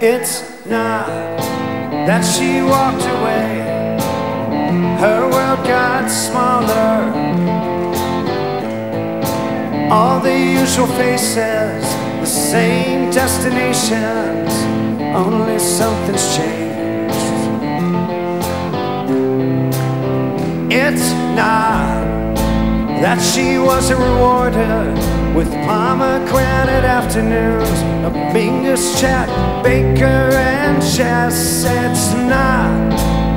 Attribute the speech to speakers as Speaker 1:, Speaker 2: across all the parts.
Speaker 1: It's not that she walked away, her world got smaller. All the usual faces, the same destinations, only something's changed. It's not that she wasn't rewarded with pomegranate afternoons, a Mingus Chet, Baker and chess. It's not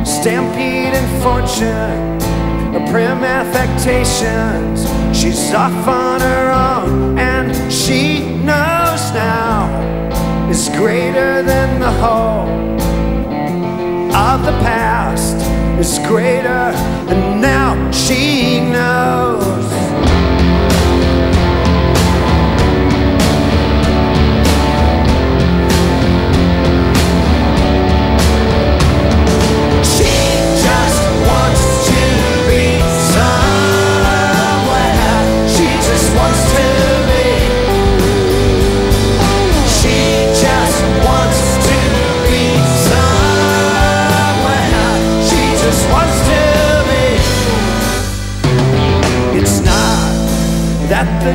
Speaker 1: stampede and fortune, or prim affectations. She's off on her own, and she knows now is greater than the whole of the past is greater,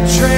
Speaker 1: train.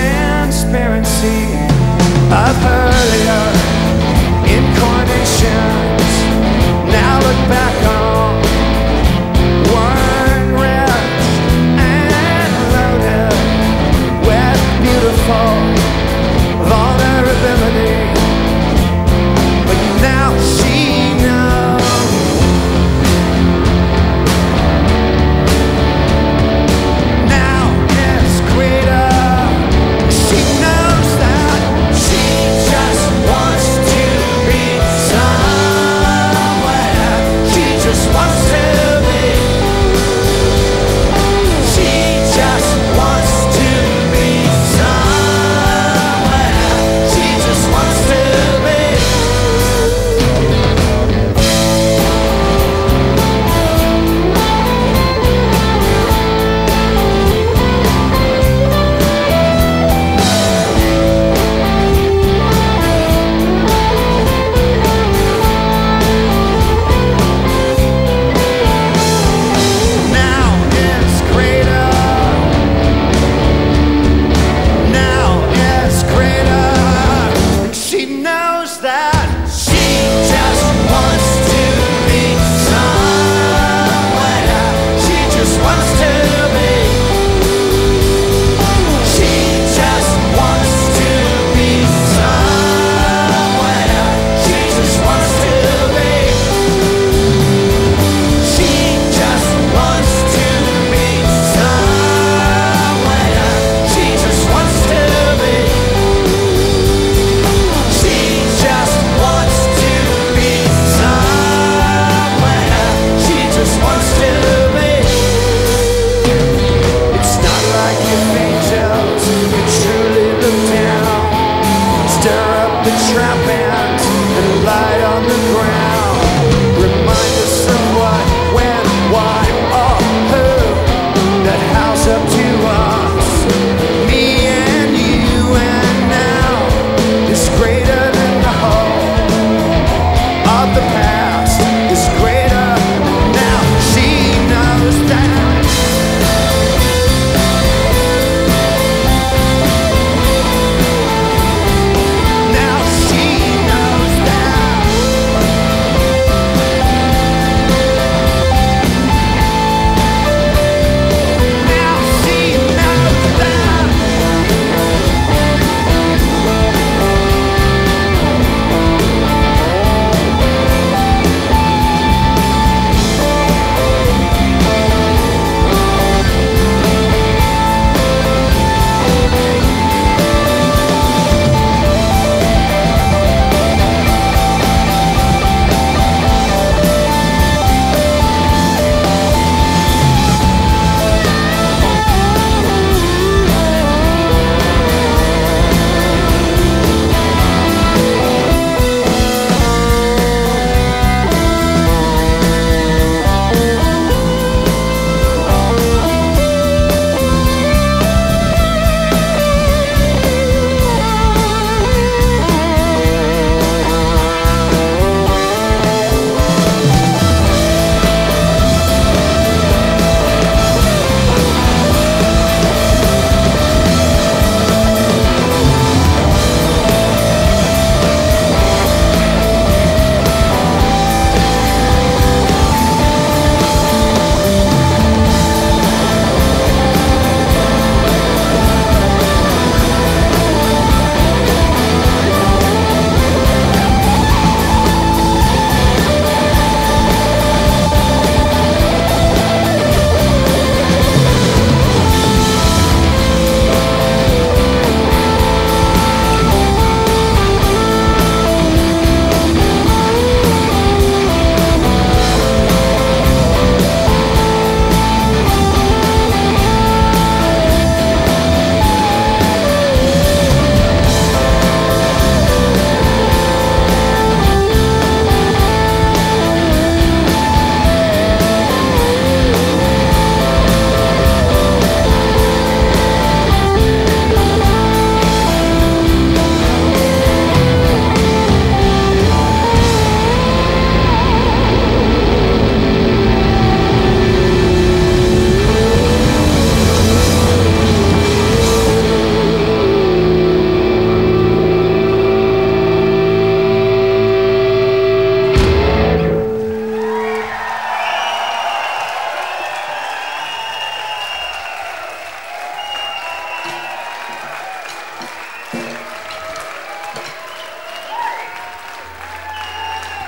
Speaker 1: the trapped.